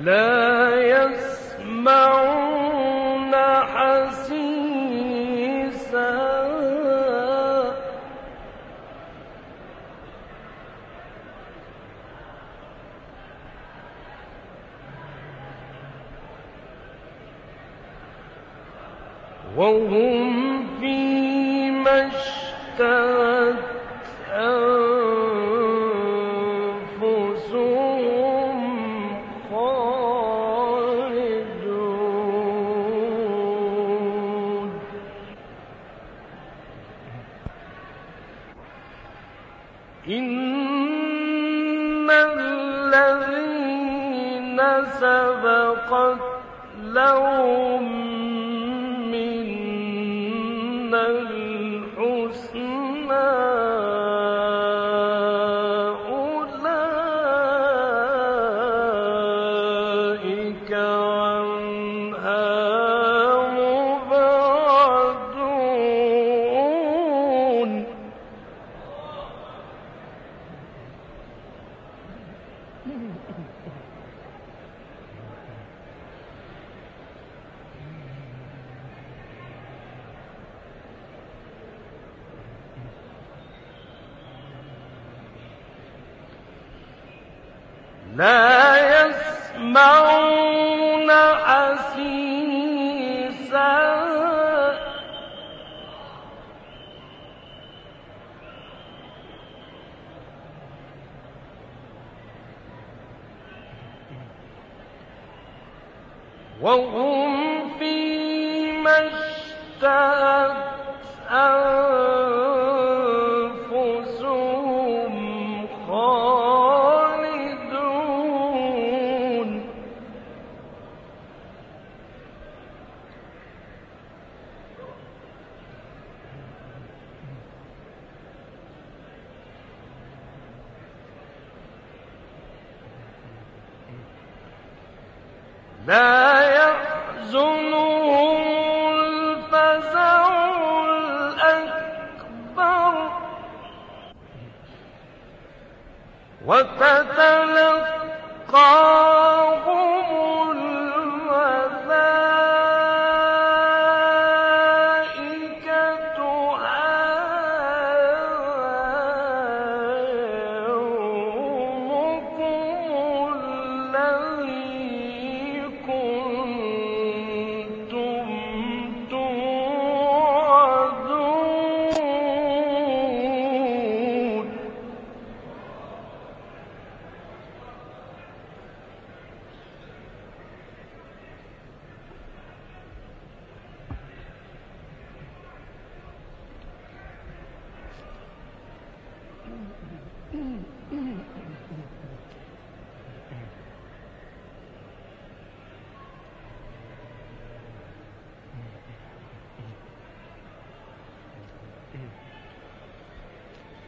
لا يسمعون حسيسا. وهم إن الذين سبقت لهم لا يسمعون حسيسا وهم فيما اشتهت لا يحزنهم الفزع الأكبر. وتتلقاهم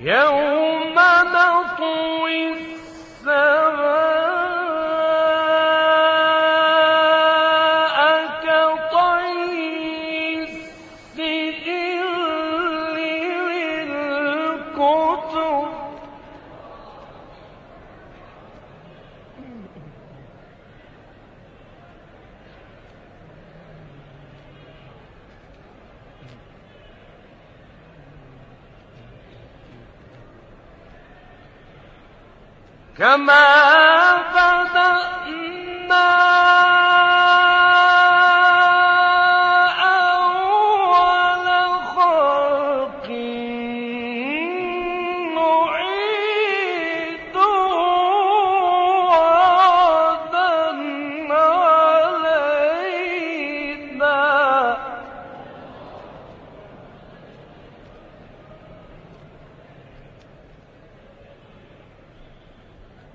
يوم نطوي كما بدأنا.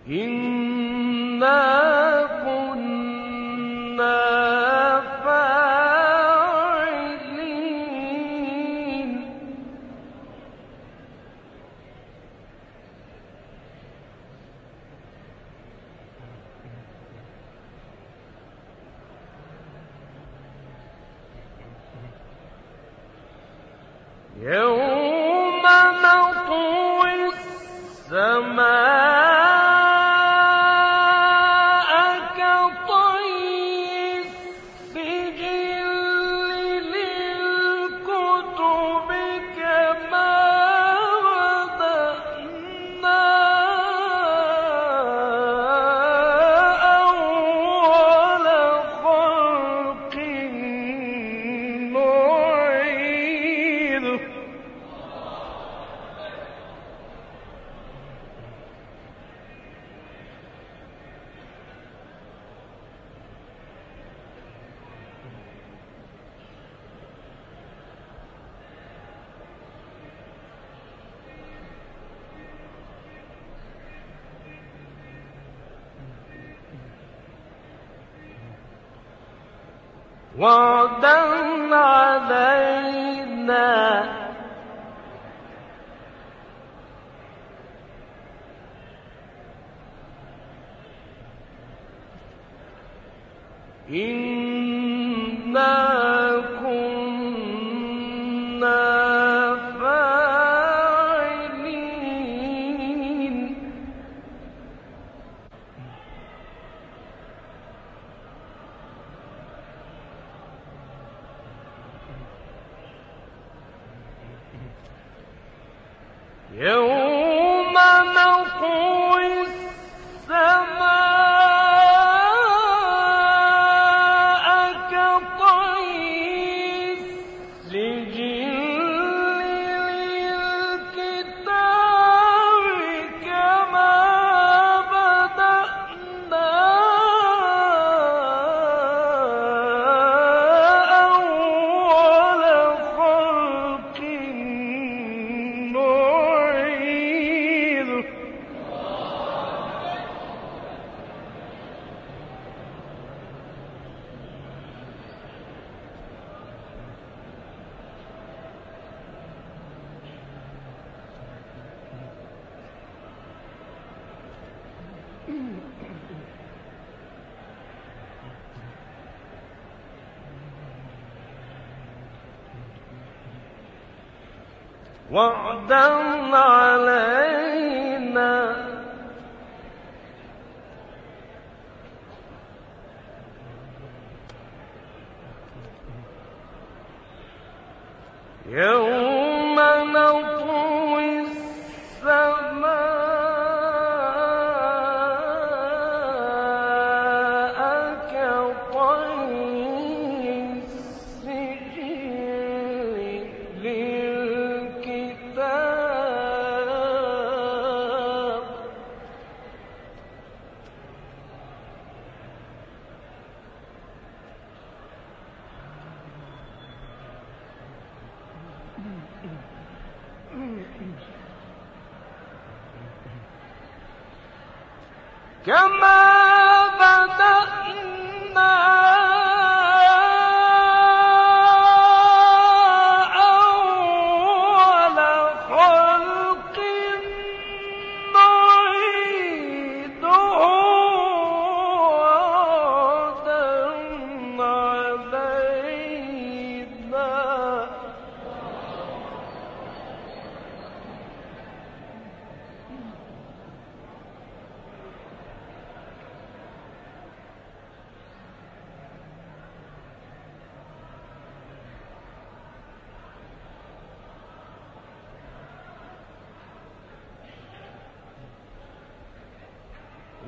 إنا وعدا علينا يوم وعدا علينا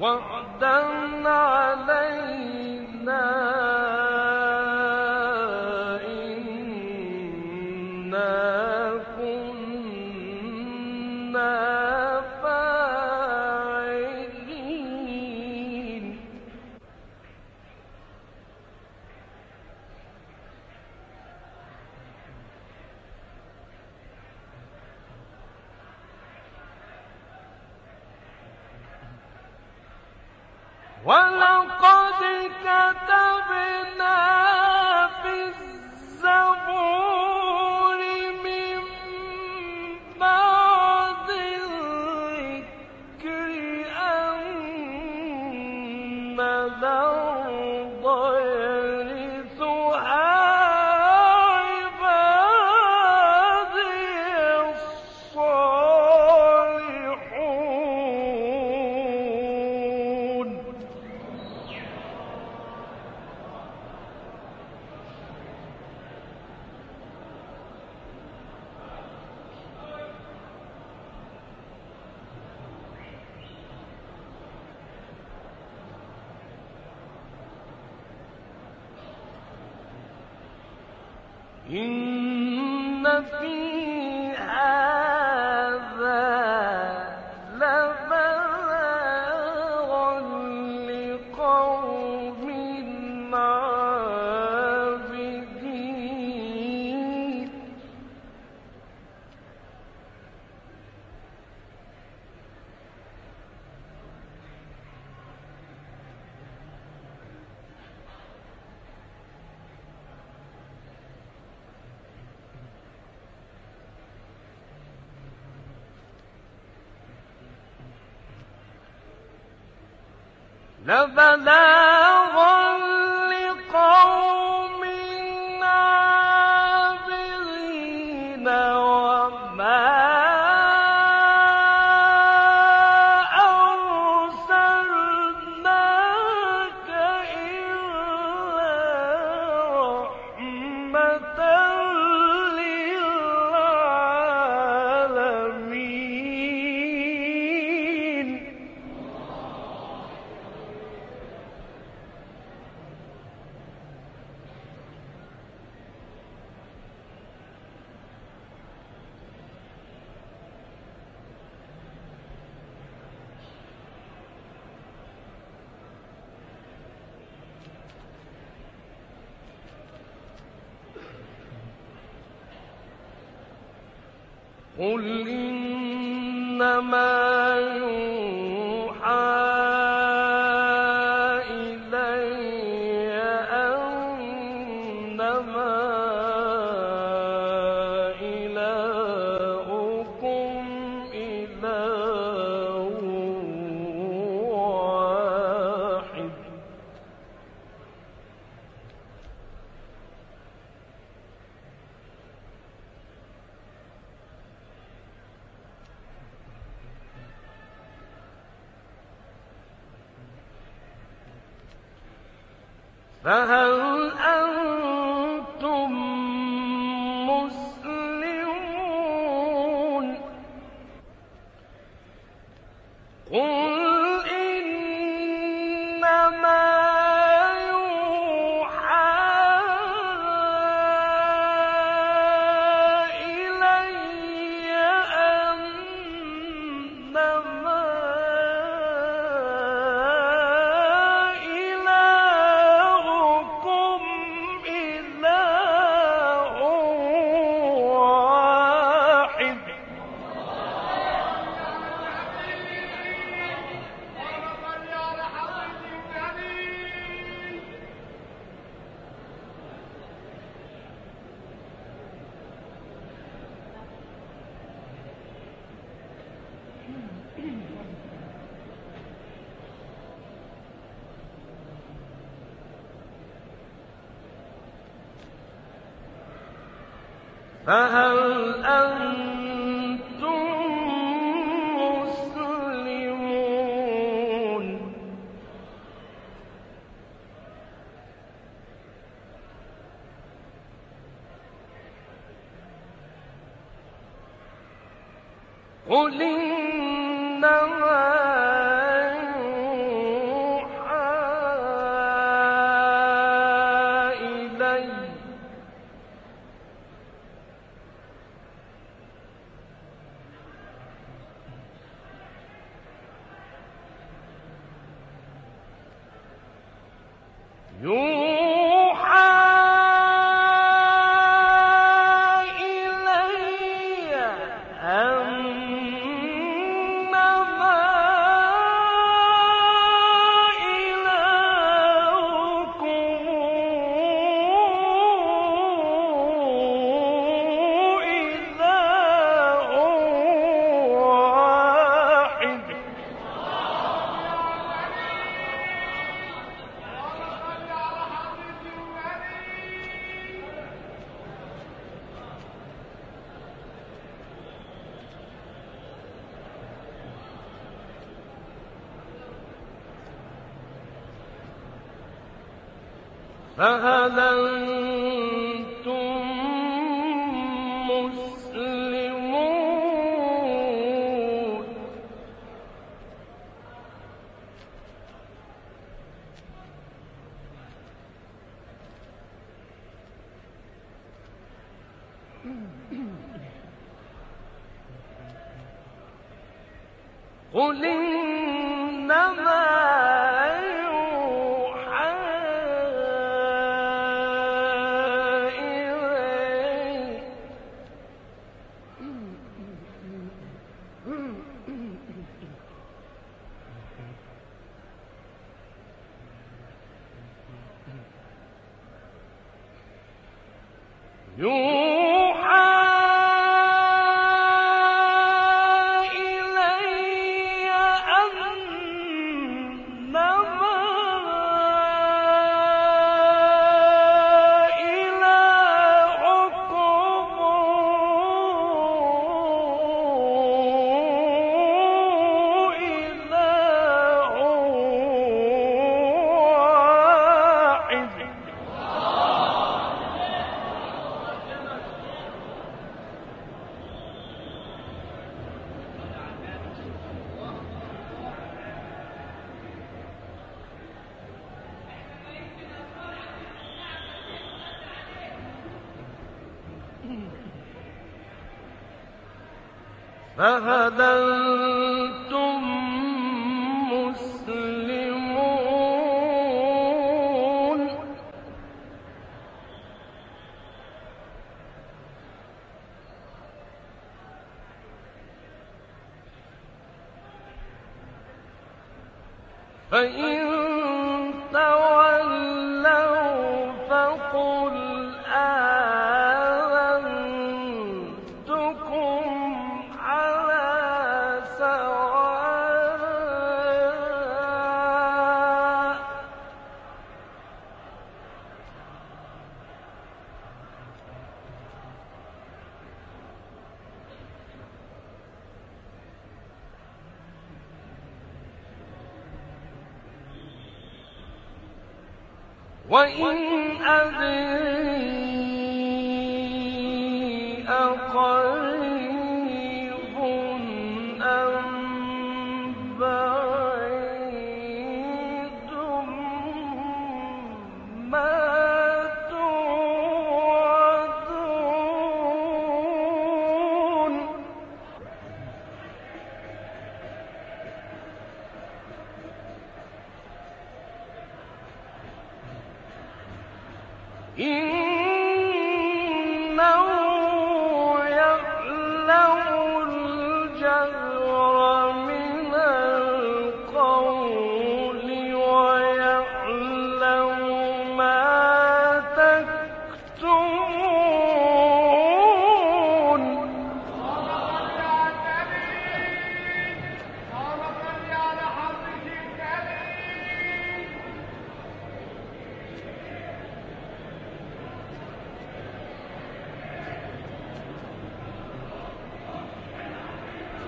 وعدا علينا إن لفلا قل إنما فهل أنتم مسلمون؟ قل إنما فهل أنت قل إنما فهديت وإن أذن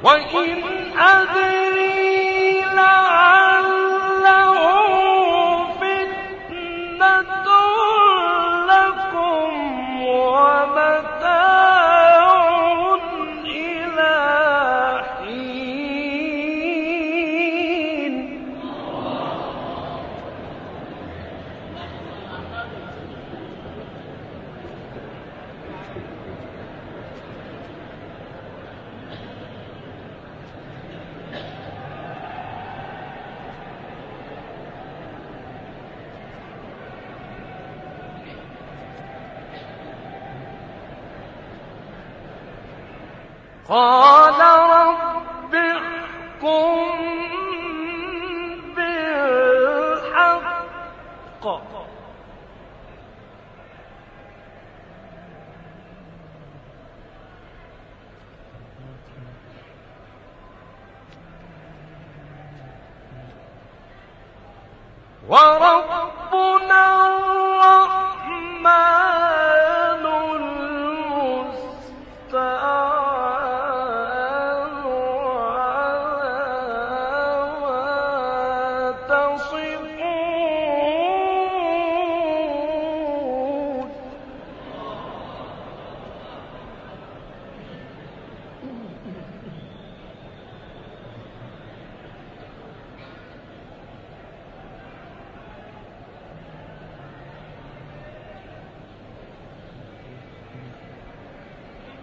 وإن أدري قال رب احكم بالحق. وربنا